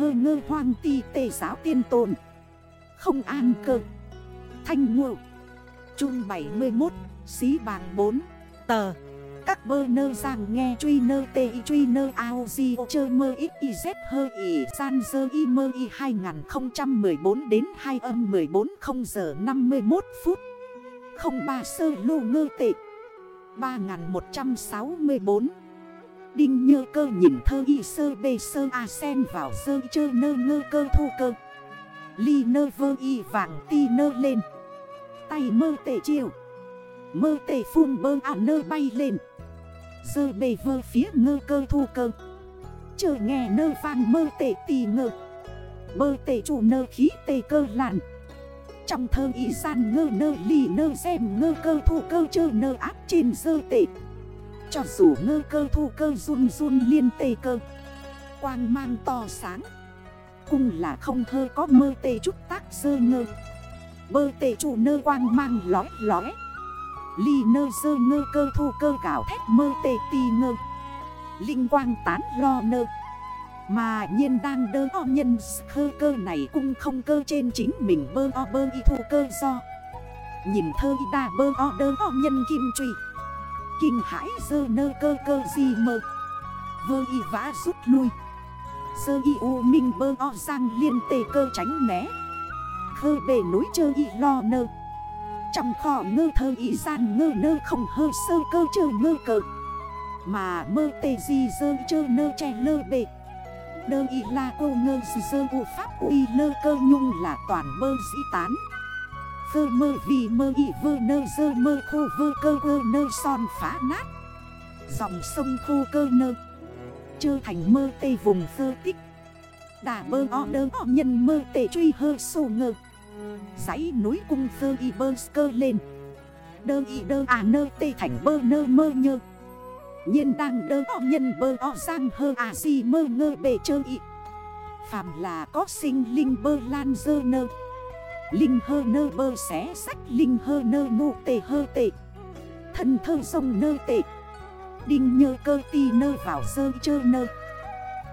hơ ngơ hoang ti tề giáo tiên tồn. Không an cơ. Thanh ngộ. Trung 71 Xí bàng 4 Tờ. Các bơ nơ giang nghe truy nơ tê y truy nơ ao di chơ mơ ít y z hơ y san dơ y mơ y 2014 đến 2 âm 14 0 giờ 51 phút. 03 sơ lô ngơ tệ. 3164 Đinh nhơ cơ nhìn thơ y sơ bê sơ a sen vào sơ chơ nơ ngơ cơ thu cơ. Ly nơ vơ y vàng ti nơ lên. Tay mơ tệ chiều. Mơ tệ phun bơ à nơ bay lên. Sơ bê vơ phía ngơ cơ thu cơ. Chờ nghe nơ vàng mơ tệ tì ngơ. Bơ tệ chủ nơ khí tệ cơ làn Trong thơ y san ngơ nơ lì nơ xem ngơ cơ thu cơ chơ nơ áp trên sơ tệ cho dù ngơ cơ thu cơ run run liên tê cơ. Quang mang to sáng. Cung là không thơ có mơ tê chút tác sơ ngơ. Bơ tê chủ nơ quang mang lói lói Ly nơ sơ ngơ cơ thu cơ gạo thét mơ tê tì ngơ. Linh quang tán lo nơ. Mà nhiên đang đơ o nhân khơ cơ này cung không cơ trên chính mình bơ o bơ y thu cơ do. Nhìn thơ y đà bơ o đơ o nhân kim trùy Kinh hãi dơ nơ cơ cơ gì mơ. Vơ y vã rút lui. Sơ y u minh bơ o sang liên tề cơ tránh né. Khơ bề núi chơ y lo nơ. Trong kho ngơ thơ y gian ngơ nơ không hơ sơ cơ chơ ngơ cơ Mà mơ tề gì dơ chơ nơ che lơ bề Đơ y la cô ngơ dơ u pháp uy lơ cơ nhung là toàn bơ dĩ tán. Vơ mơ vì mơ y vơ nơ dơ mơ khô vơ cơ ơ nơ son phá nát. Dòng sông khô cơ nơ, Chơ thành mơ tê vùng phơ tích. Đà bơ o đơ o nhân mơ tê truy hơ sô ngơ. Giấy núi cung phơ y bơ cơ lên. Đơ y đơ à nơ tê thành bơ nơ mơ nhơ. Nhiên đang đơ o nhân bơ o giang hơ à si mơ ngơ bề chơ y. Phạm là có sinh linh bơ lan dơ nơ. Linh hơ nơ bơ xé sách, Linh hơ nơ nụ tê hơ tê. Thân thơ sông nơ tê. Đinh nhơ cơ ti nơ vào sơ chơ nơ.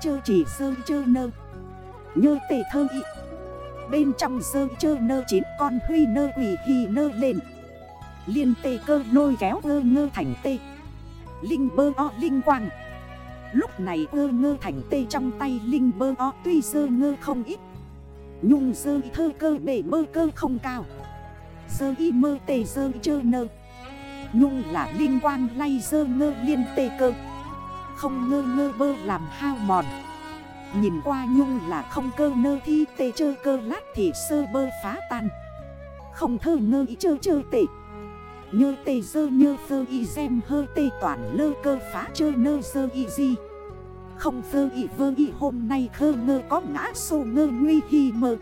Chơ chỉ sơ chơ nơ. Nhơ tê thơ ị Bên trong sơ chơ nơ chín con huy nơ quỷ hì nơ lên. Liên tê cơ lôi kéo ơ ngơ thành tê. Linh bơ o linh quang. Lúc này ơ ngơ thành tê trong tay Linh bơ o tuy sơ ngơ không ít. Nhung sơ thơ cơ bể mơ cơ không cao. Sơ y mơ tề sơ chơ nơ. Nhung là linh quang lay sơ ngơ liên tê cơ. Không ngơ ngơ bơ làm hao mòn. Nhìn qua nhung là không cơ nơ thi tê chơ cơ lát thì sơ bơ phá tan. Không thơ ngơ y chơ chơ tê Nhơ tê sơ nhơ sơ y xem hơ tê toàn lơ cơ phá chơ nơ sơ y di không vơ y vơ y hôm nay khơ ngơ có ngã sô ngơ nguy hi mơ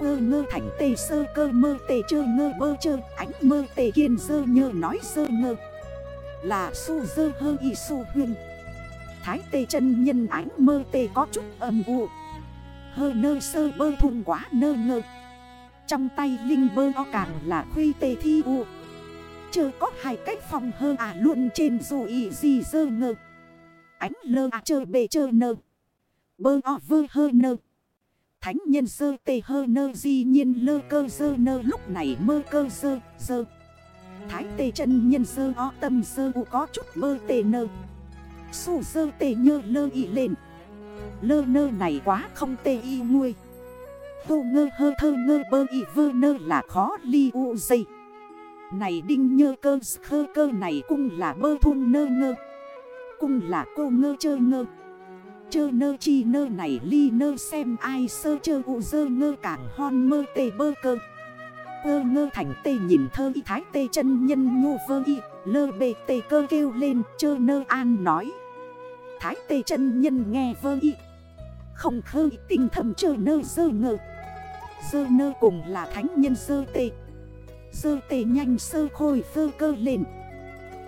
Ơ ngơ thành tê sơ cơ mơ tê chơ ngơ bơ chơ, Ánh mơ tê kiên sơ nhơ nói sơ ngơ. Là su dơ hơ y su huyên Thái tê chân nhân ánh mơ tê có chút âm u. Hơ nơ sơ bơ thùng quá nơ ngơ. Trong tay linh bơ o càng là khuy tê thi u. Chơ có hai cách phòng hơ à luôn trên dù y gì dơ ngơ. Ánh lơ à chơ bề chơ nơ. Bơ o vơ hơ nơ. Thánh nhân sơ tê hơ nơ, di nhiên lơ cơ sơ nơ lúc này mơ cơ sơ sơ. Thái tê chân nhân sơ, o tâm sơ, u có chút bơ tê nơ. Su sơ tê nhơ lơ y lên. Lơ nơ này quá không tê y nguôi. Tô ngơ hơ thơ ngơ, bơ y vơ nơ là khó ly u dây. Này đinh nhơ cơ khơ cơ này cũng là bơ thun nơ ngơ cung là cô ngơ chơ ngơ. Chơ nơ chi nơ này ly nơ xem ai sơ chơ ụ dơ ngơ cảng hon mơ tê bơ cơ. Ơ ngơ thành tê nhìn thơ y thái tê chân nhân nhu vơ y, Lơ bê tê cơ kêu lên, chơ nơ an nói. Thái tê chân nhân nghe vơ y. Không khơ y tinh thầm chơ nơ dơ ngơ. Dơ nơ cùng là thánh nhân dơ tê. Dơ tê nhanh sơ khôi vơ cơ lên.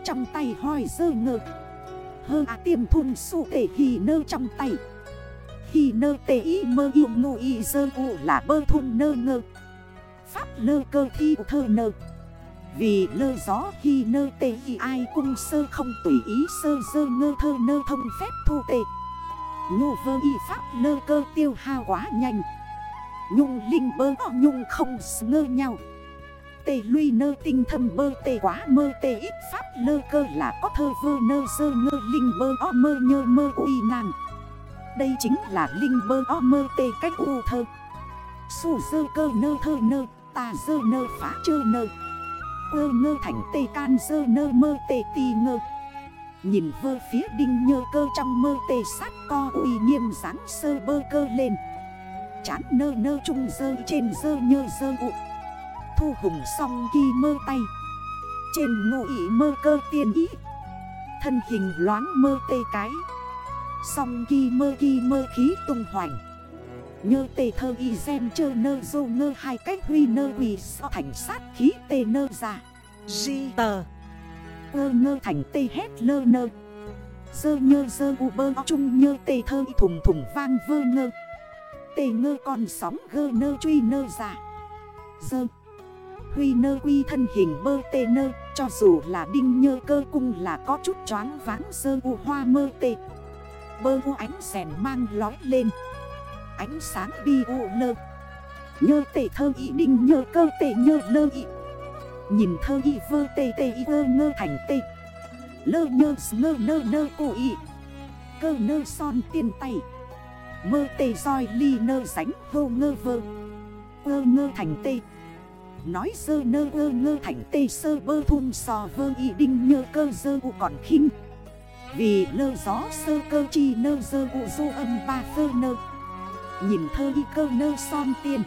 Trong tay hoi dơ ngơ hơ à tiềm thun su tể hì nơ trong tay. Hì nơ tể y mơ yêu ngụ y dơ u là bơ thun nơ ngơ. Pháp lơ cơ thi thơ nơ. Vì lơ gió hì nơ tể y ai cung sơ không tùy ý sơ dơ ngơ thơ nơ thông phép thu tê Ngô vơ y pháp lơ cơ tiêu hao quá nhanh. Nhung linh bơ nhung không ngơ nhau. Tê lui nơ tinh thâm bơ tê quá mơ tê ít pháp lơ cơ là có thơ vơ nơ sơ ngơ linh bơ o mơ nhơ mơ uy nàng Đây chính là linh bơ o mơ tê cách u thơ. Sù sơ cơ nơ thơ nơ ta sơ nơ phá chơ nơ. Ơ ngơ thành tê can sơ nơ mơ tê tì ngơ. Nhìn vơ phía đinh nhơ cơ trong mơ tê sát co uy nghiêm dáng sơ bơ cơ lên. Chán nơ nơ trung dơ trên dơ nhơ dơ ụt Thu hùng song kỳ mơ tay. Trên ngụ ý mơ cơ tiên ý. Thân hình loáng mơ tê cái. Song kỳ mơ kỳ mơ khí tung hoành. Nhơ tê thơ y xem chơ nơ dô ngơ hai cách huy nơ quỳ so thành sát khí tê nơ ra. Di tờ. Ngơ ngơ thành tê hét lơ nơ. Dơ nhơ dơ u bơ chung nhơ tê thơ y thùng thùng vang vơ ngơ. Tê ngơ còn sóng gơ nơ truy nơ ra. Dơ quy nơ quy thân hình bơ tê nơ, Cho dù là đinh nhơ cơ cung là có chút choáng váng sơ u hoa mơ tê. Bơ u ánh sèn mang lói lên, Ánh sáng bi u lơ. Nhơ tê thơ y, đinh nhơ cơ tê nhơ lơ y. Nhìn thơ y vơ tê tê y vơ ngơ thành tê. Lơ nhơ, ngơ nơ nơ cô y. Cơ nơ son tiên tay. Mơ tê roi ly nơ sánh hô ngơ vơ. Ngơ ngơ thành tê. Nói sơ nơ ơ ngơ thành tê sơ bơ thun sò vơ y đinh nhơ cơ dơ u còn khinh. Vì lơ gió sơ cơ chi nơ dơ u du âm ba phơ nơ. Nhìn thơ y cơ nơ son tiên.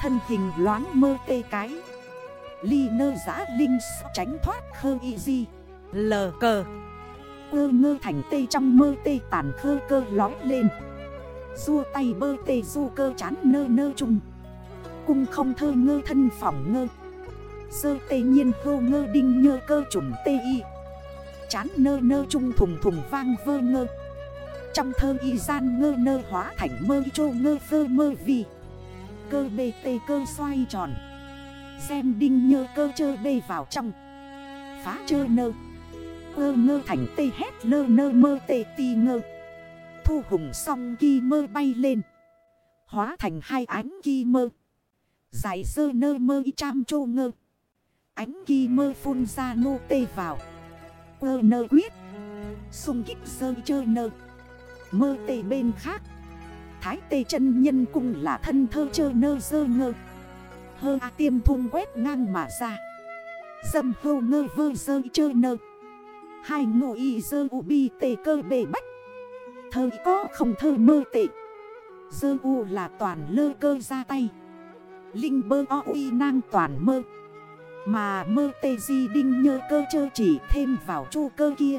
Thân hình loáng mơ tê cái. Ly nơ giã linh tránh thoát khơ y di. Lờ cờ Cơ ngơ thành tê trong mơ tê tàn khơ cơ lói lên. Rua tay bơ tê du cơ chán nơ nơ trùng Cung không thơ ngơ thân phỏng ngơ. Sơ tê nhiên hô ngơ đinh nhơ cơ trùng tê y. Chán nơ nơ trung thùng thùng vang vơ ngơ. Trong thơ y gian ngơ nơ hóa thành mơ chô ngơ vơ mơ vì. Cơ bê tê cơ xoay tròn. Xem đinh nhơ cơ chơ bê vào trong. Phá chơ nơ. Ơ ngơ thành tê hét lơ nơ mơ tê tì ngơ. Thu hùng song ghi mơ bay lên. Hóa thành hai ánh ghi mơ. Giải sơ nơ mơ y trăm chô ngơ. Ánh kỳ mơ phun ra nô tê vào. Quơ nơ quyết. Xung kích sơ chơ nơ. Mơ tê bên khác. Thái tê chân nhân cung là thân thơ chơ nơ sơ ngơ. Hơ a tiêm thung quét ngang mà ra. Dâm hô ngơ vơ sơ chơ nơ. Hai ngộ y sơ u bi tê cơ bề bách. Thơ có không thơ mơ tệ Dơ u là toàn lơ cơ ra tay. Linh bơ o uy nang toàn mơ. Mà mơ tê di đinh nhơ cơ chơ chỉ thêm vào chu cơ kia.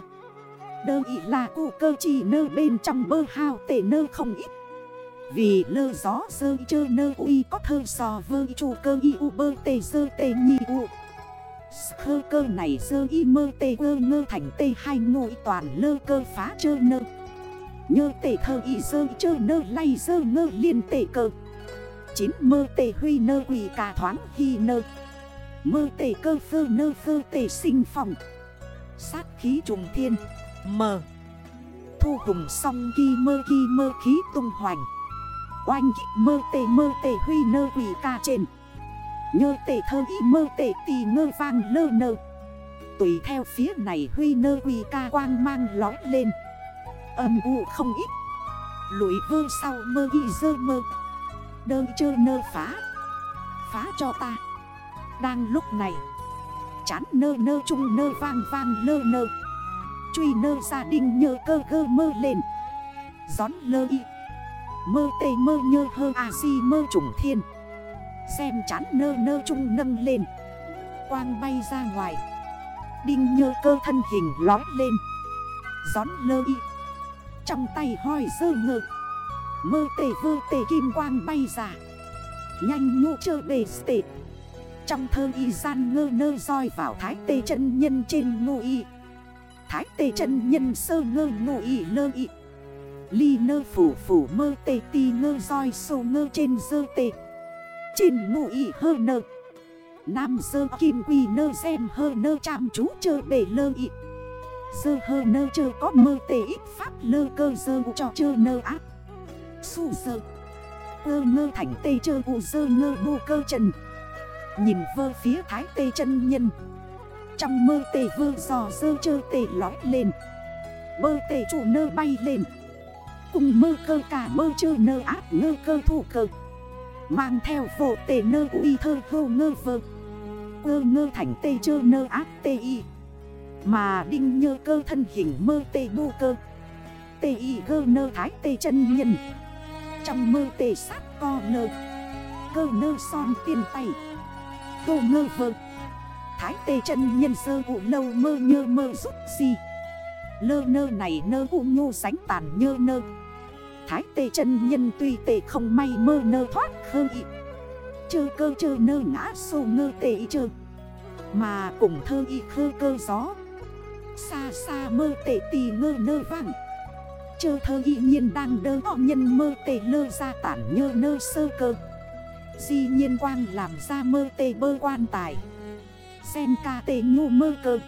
Đơ ý là cụ cơ chỉ nơ bên trong bơ hao tệ nơ không ít. Vì lơ gió sơ chơ nơ uy có thơ sò vơ chu cơ y u bơ tê sơ tê nhi u. Sơ cơ này sơ y mơ tê ơ ngơ thành tê hai ngội toàn lơ cơ phá chơ nơ. Nhơ tê thơ y sơ chơ nơ lay sơ ngơ liên tê cơ. Chín mơ tê huy nơ quỳ cà thoáng hy nơ. Mơ tê cơ phơ nơ phơ tê sinh phòng. Sát khí trùng thiên. Mờ. Thu hùng song ghi mơ ghi mơ khí tung hoành. Oanh kích mơ tê mơ tê huy nơ quỳ ca trên. Nhơ tê thơ y mơ tê tì ngơ vang lơ nơ. Tùy theo phía này huy nơ quỳ ca quang mang lói lên. Âm u không ít. Lũi vơ sau mơ y dơ mơ. Đơ chơ nơ phá. Phá cho ta. Đang lúc này, Chán nơ nơ trung nơ vang vang lơ nơ. Truy nơ gia đình nhơ cơ gơ mơ lên. Gión lơ y. Mơ tê mơ nhơ hơ à si mơ trùng thiên. Xem chán nơ nơ trung nâng lên. Quang bay ra ngoài. Đinh nhơ cơ thân hình lói lên. Gión lơ y. Trong tay hoi dơ ngơ. Mơ tề vơ tề kim quang bay ra. Nhanh nhu chơ bề tê. Trong thơ y gian ngơ nơ roi vào thái tê chân nhân trên ngô y. Thái tê chân nhân sơ ngơ ngô y lơ y. Ly nơ phủ phủ mơ tê ti ngơ roi sô ngơ trên dơ tê. Trên ngô y hơ nơ. Nam sơ kim quy nơ xem hơ nơ chạm chú chơ bề lơ y. Dơ hơ nơ chơ có mơ tê ít pháp lơ cơ dơ cho chơ nơ ác. Su sơ. Ơ ngơ thành tê chơ u sơ ngơ bu cơ trần. Nhìn vơ phía thái tê chân nhân. Trong mơ tê vơ giò sơ chơ tê lói lên. Bơ tê chủ nơ bay lên. Cùng mơ cơ cả mơ chơ nơ áp ngơ cơ thủ cơ. Mang theo vô tê nơ uy thơ vô ngơ vơ. Ơ ngơ thành tê chơ nơ áp tê y. Mà đinh nhơ cơ thân hình mơ tê bu cơ. Tê y gơ nơ thái tê chân nhân. Trong mơ tê sát co nơ Cơ nơ son tiền tay Tô ngơ vơ. Thái tê chân nhân sơ vụ lâu mơ nhơ mơ rút gì Lơ nơ này nơ vụ nhô sánh tàn nhơ nơ. Thái tê chân nhân tuy tê không may mơ nơ thoát khơ ị. Chơ cơ chơ nơ ngã sô ngơ tê y chơ. Mà cùng thơ y khơ cơ gió. Xa xa mơ tê tì ngơ nơ vàng. Chơ thơ y nhiên đang đơ họ nhân mơ tề lơ ra tản nhơ nơ sơ cơ. Di nhiên quang làm ra mơ tê bơ quan tài. Sen ca tê ngu mơ cơ.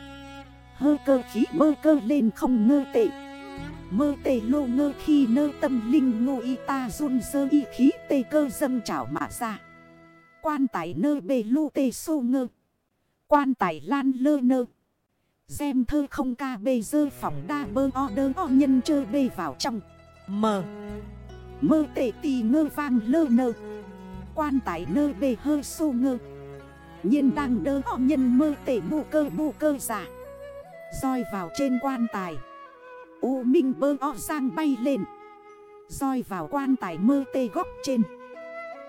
Hơ cơ khí mơ cơ lên không ngơ tệ Mơ tê lô ngơ khi nơ tâm linh ngô y ta run sơ y khí tê cơ dâng trảo mạ ra. Quan tài nơ bề lô tê sô ngơ. Quan tài lan lơ nơ. Xem thơ không ca bê dơ phỏng đa bơ o đơ o nhân chơ bê vào trong. Mờ Mơ tệ tì ngơ vang lơ nơ. Quan tài nơ bê hơ sô ngơ. Nhiên đang đơ o nhân mơ tệ bù cơ bù cơ giả Roi vào trên quan tài. U minh bơ o sang bay lên. Roi vào quan tài mơ tê góc trên.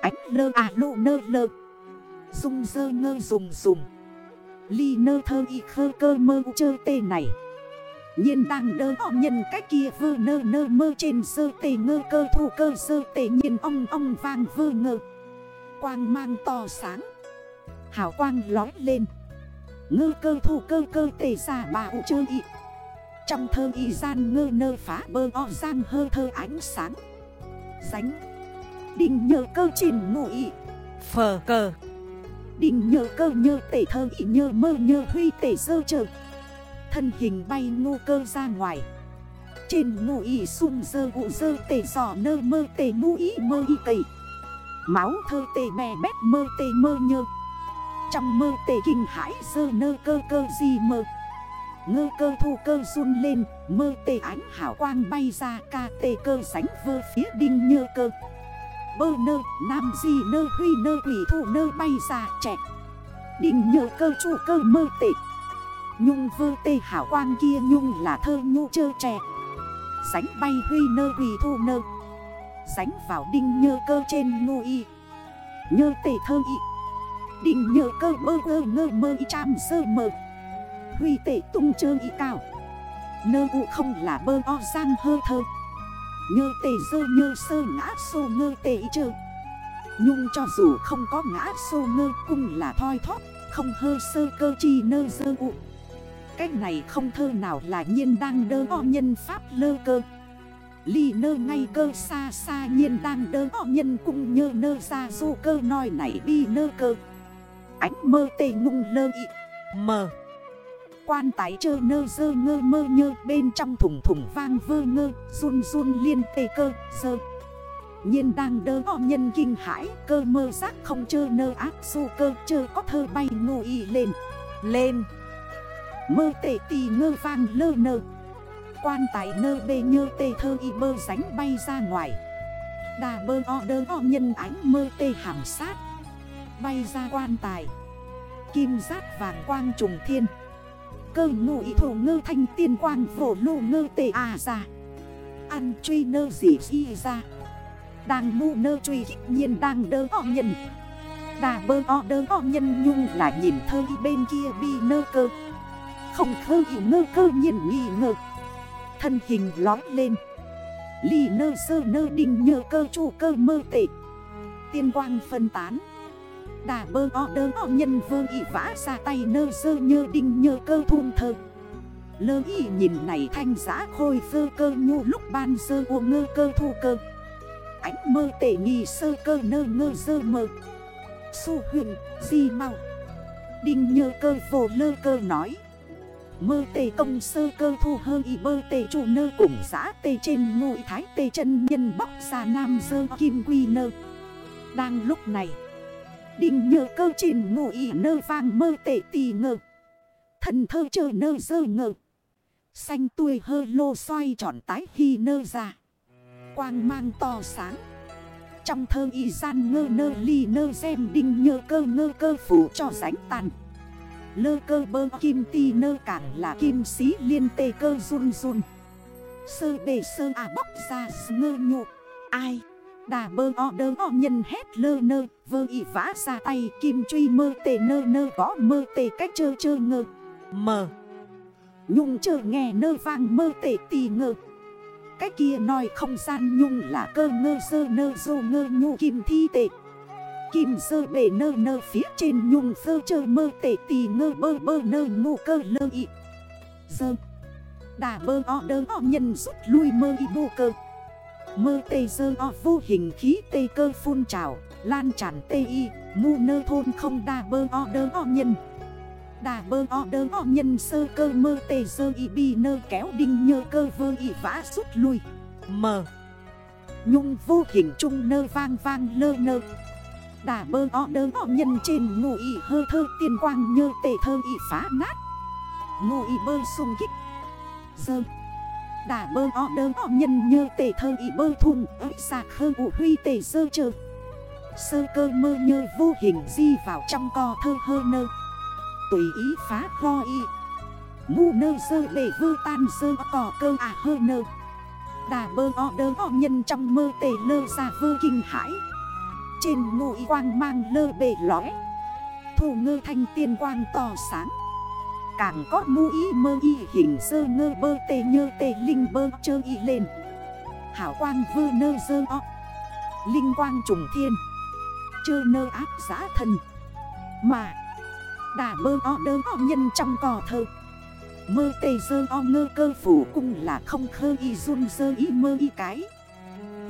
Ánh lơ à lộ nơ lơ. Dung dơ ngơ dùng dùng. Ly nơ thơ y khơ cơ mơ chơ tê này. Nhiên đang đơ họ nhân cái kia vơ nơ nơ mơ trên sơ tê ngơ cơ thủ cơ sơ tê nhiên ong ong vang vơ ngơ. Quang mang to sáng. Hảo quang lói lên. Ngơ cơ thủ cơ cơ tê xa bà ụ chơ y. Trong thơ y gian ngơ nơ phá bơ o giang hơ thơ ánh sáng. Ránh. Đình nhờ cơ trình ngụ y. Phờ cờ. Đình nhờ cơ nhờ tể thơ ý nhờ mơ nhờ huy tể sơ trợ Thân hình bay ngô cơ ra ngoài. Trên ngô ý sung dơ vụ dơ tể giỏ nơ mơ tể mu ý mơ y tể. Máu thơ tể bè bét mơ tể mơ nhơ. Trong mơ tể kinh hãi dơ nơ cơ cơ gì mơ. Ngơ cơ thu cơ run lên, Mơ tê ánh hảo quang bay ra ca tê cơ sánh vơ phía đinh nhơ cơ. Bơ nơ, nam di nơ, huy nơ, quỷ thủ nơ, bay ra trẻ. Đinh nhờ cơ chủ cơ mơ tệ. Nhung vơ tê hảo quang kia nhung là thơ nhu chơ trẻ Sánh bay huy nơ, quỷ thu nơ. Sánh vào đinh nhơ cơ trên ngu y. Nhơ tê thơ y. Đinh nhơ cơ bơ ơ ngơ mơ y trăm sơ mơ Huy tệ tung chơ y cao. Nơ cụ không là bơ o giang hơ thơ. Nhơ tề dơ nhơ sơ ngã sô ngơ tề chơ. Nhung cho dù không có ngã sô ngơ cung là thoi thóp, Không hơ sơ cơ chi nơ dơ ụ Cách này không thơ nào là nhiên đang đơ o nhân pháp lơ cơ. Ly nơ ngay cơ xa xa nhiên đang đơ o nhân cung nhơ nơ ra du cơ nói này bi nơ cơ. Ánh mơ tê ngung lơ ị Mờ. Quan tái chơ nơ dơ ngơ mơ nhơ, Bên trong thủng thủng vang vơ ngơ, Run run liên tê cơ, dơ. Nhiên đang đơ o nhân kinh hãi, Cơ mơ giác không chơ nơ ác su cơ, Chơ có thơ bay ngô y lên Lên. Mơ tệ tì ngơ vang lơ nơ. Quan tài nơ bê nhơ tê thơ y bơ ránh bay ra ngoài. Đà bơ o đơ o nhân ánh mơ tê hàm sát. Bay ra quan tài. Kim giác vàng quang trùng thiên. Cơ ngụ ý thổ ngơ thanh tiên quang phổ lô ngơ tê à ra Ăn truy nơ dị di ra Đang mu nơ truy hích nhiên đang đơ o nhân. Đà bơ o đơ o nhân nhung là nhìn thơ bên kia bi nơ cơ. Không khơ y ngơ cơ nhiên nghi ngờ. Thân hình lói lên. Ly nơ sơ nơ đinh nhờ cơ chủ cơ mơ tệ. Tiên quang phân tán. Đà bơ o đơ o nhân vương y vã ra tay nơ sơ nhơ đinh nhơ cơ thun thơ. Lơ y nhìn này thanh giã khôi sơ cơ nhu lúc ban sơ u ngơ cơ thu cơ. Ánh mơ tể nghi sơ cơ nơ ngơ sơ mơ. Su huyền, di mau. Đinh nhơ cơ vô lơ cơ nói. Mơ tê công sơ cơ thu hơ y bơ tê chủ nơ cùng giã tê trên ngụy thái tê chân nhân bóc ra nam sơ kim quy nơ. Đang lúc này Đình nhờ cơ trên ý nơ vang mơ tệ tì ngờ. Thần thơ chờ nơ dơ ngờ. Xanh tuổi hơ lô xoay tròn tái khi nơ ra Quang mang to sáng. Trong thơ y gian ngơ nơ ly nơ xem đinh nhơ cơ ngơ cơ phủ cho ránh tàn. Lơ cơ bơ kim ti nơ cảng là kim sĩ liên tê cơ run run. Sơ bề sơ à bóc ra ngơ nhụ Ai? Đà bơ o đơ o nhân hét lơ nơ, Vơ y vã ra tay, kim truy mơ tề nơ nơ có mơ tề cách chơ chơ ngơ. Mờ Nhung chơ nghe nơ vang mơ tề tì ngơ. Cái kia nói không gian nhung là cơ ngơ sơ nơ dô ngơ nhu kim thi tệ. Kim sơ bể nơ nơ phía trên nhung sơ chơ mơ tệ tì ngơ bơ bơ nơ ngu cơ lơ y. Dơ Đà bơ o đơ o nhân rút lui mơ y bô cơ. Mơ tê dơ o vô hình khí tê cơ phun trào, Lan tràn tê y, mu nơ thôn không đà bơ o đơ o nhân. Đà bơ o đơ o nhân sơ cơ mơ tê dơ y bi nơ kéo đinh nhơ cơ vơ y vã rút lui. Mờ Nhung vô hình trung nơ vang vang lơ nơ. Đà bơ o đơ o nhân trên ngụ y hơ thơ tiên quang nhơ tê thơ y phá nát. Ngụ y bơ sung kích. Dơ. Đà bơ o đơ o nhân nhơ tề thơ ý bơ thùng ới xa khơ ụ huy tề sơ chơ. Sơ cơ mơ nhơ vô hình di vào trong co thơ hơ nơ. Tùy ý phá ho y. Mù nơ sơ bể vơ tan sơ cỏ cơ à hơ nơ. Đà bơ o đơ o nhân trong mơ tề lơ ra vơ kinh hải Trên ngụy quang mang lơ bể lõi Thủ ngơ thanh tiên quang tỏ sáng. Càng có mu ý mơ y hình sơ ngơ bơ tê nhơ tê linh bơ chơ y lên. Hảo quang vơ nơ dơ o. Linh quang trùng thiên. Chơ nơ áp giã thần. Mà, Đà bơ o đơ o nhân trong cò thơ. Mơ tê dơ o ngơ cơ phủ cung là không khơ y run dơ y mơ y cái.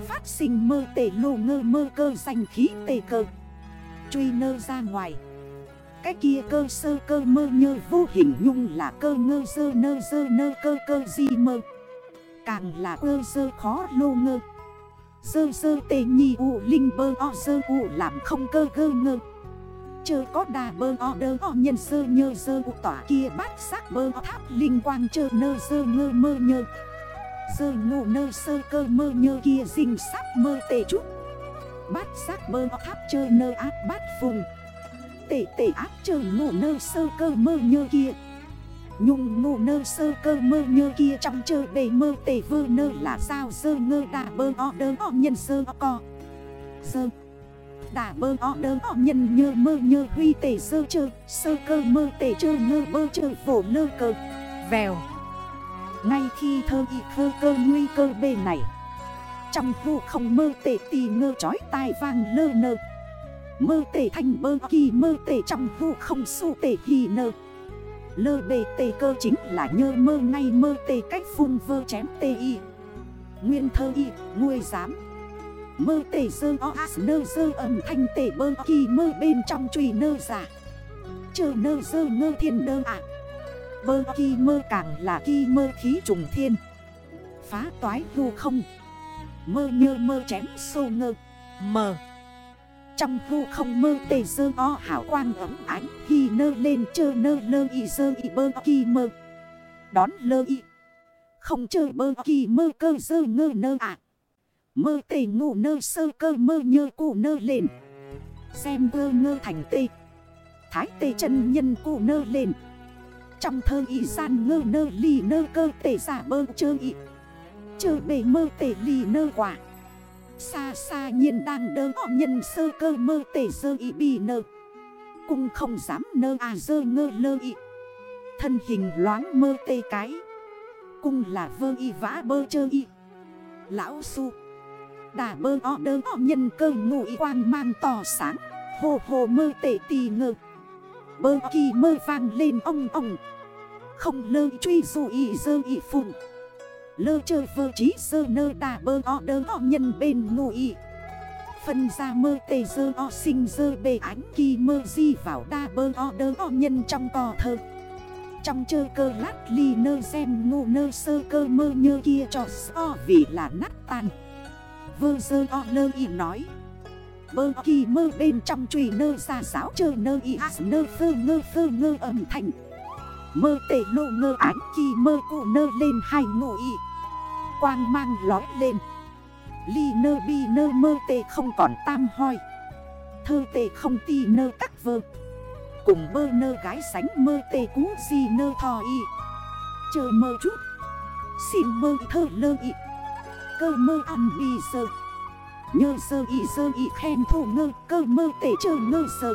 Phát sinh mơ tê lô ngơ mơ cơ danh khí tê cơ. Truy nơ ra ngoài. Cái kia cơ sơ cơ mơ nhơ vô hình nhung là cơ ngơ sơ nơ sơ nơ cơ cơ di mơ. Càng là cơ sơ khó lô ngơ. Sơ sơ tê nhi u linh bơ o sơ u làm không cơ gơ ngơ. Chơ có đà bơ o đơ o nhân sơ nhơ sơ u tỏa kia bát sắc bơ o tháp linh quang chơ nơ sơ ngơ mơ nhơ. Sơ ngụ nơ sơ cơ mơ nhơ kia dình sắp mơ tệ chút. Bát sắc bơ o tháp chơ nơ áp bát phùng. Tệ tệ áp trời ngủ nơ sơ cơ mơ nhơ kia. Nhung ngủ nơ sơ cơ mơ nhơ kia trong trời bề mơ tệ vơ nơ là sao sơ ngơ đà bơ o đơ o nhân sơ o co. Sơ. Đà bơ o đơ o nhân nhơ mơ nhơ huy tệ sơ chơ, Sơ cơ mơ tệ chơ ngơ bơ chơ vổ nơ cơ. Vèo. Ngay khi thơ y khơ cơ nguy cơ bề này, Trong vụ không mơ tệ tì ngơ chói tai vang lơ nơ. Mơ tể thanh bơ kỳ mơ tể trong vụ không su tể hì nơ. Lơ bề tề cơ chính là nhơ mơ ngay mơ tề cách phun vơ chém tê y. Nguyên thơ y, nuôi giám. Mơ tề dơ o as nơ dơ âm thanh tề bơ kỳ mơ bên trong trùy nơ giả Chờ nơ dơ ngơ thiên nơ ạ. Bơ kỳ mơ càng là kỳ mơ khí trùng thiên. Phá toái vô không. Mơ nhơ mơ chém sô ngơ. Mờ. Trong vu không mơ tề dơ o hảo quang ấm ánh Khi nơ lên chơ nơ lơ y dơ y bơ kỳ mơ. Đón lơ y. Không chơi bơ kỳ mơ cơ dơ ngơ nơ ạ Mơ tề ngủ nơ sơ cơ mơ nhơ cụ nơ lên. Xem vơ ngơ thành tê. Thái tê chân nhân cụ nơ lên. Trong thơ y gian ngơ nơ lì nơ cơ tề giả bơ chơ y. Chơ bề mơ tề lì nơ quả. Xa xa nhiên đang đơ họ nhân sơ cơ mơ tê dơ y bì nơ. Cung không dám nơ à dơ ngơ lơ y. Thân hình loáng mơ tê cái. Cung là vơ y vã bơ chơ y. Lão su. Đà bơ o đơ o nhân cơ ngụ y quang mang tỏ sáng. Hồ hồ mơ tệ tì ngơ. Bơ kỳ mơ vang lên ong ong. Không lơ truy dù y dơ y phụng. Lơ chơ vơ trí sơ nơ đà bơ o đơ o nhân bên ngụ y. Phân ra mơ tề dơ o sinh dơ bề ánh kỳ mơ di vào đa bơ o đơ o nhân trong cò thơ. Trong chơ cơ lát ly nơ xem ngu nơ sơ cơ mơ nhơ kia cho so vì là nát tan. Vơ dơ o lơ y nói, Bơ kỳ mơ bên trong trùy nơ ra giáo chơ nơ y as nơ phơ ngơ phơ ngơ âm thành. Mơ tệ lộ ngơ ánh kỳ mơ cụ nơ lên hai ngộ y. Quang mang lói lên. Ly nơ bi nơ mơ tê không còn tam hoi. Thơ tê không ti nơ tắc vơ. Cùng bơ nơ gái sánh mơ tê cú gì nơ thò y. Chờ mơ chút. Xin mơ thơ lơ y. Cơ mơ ăn bi sơ. Nhơ sơ y sơ y khen thô ngơ. Cơ mơ tê chờ ngơ sơ.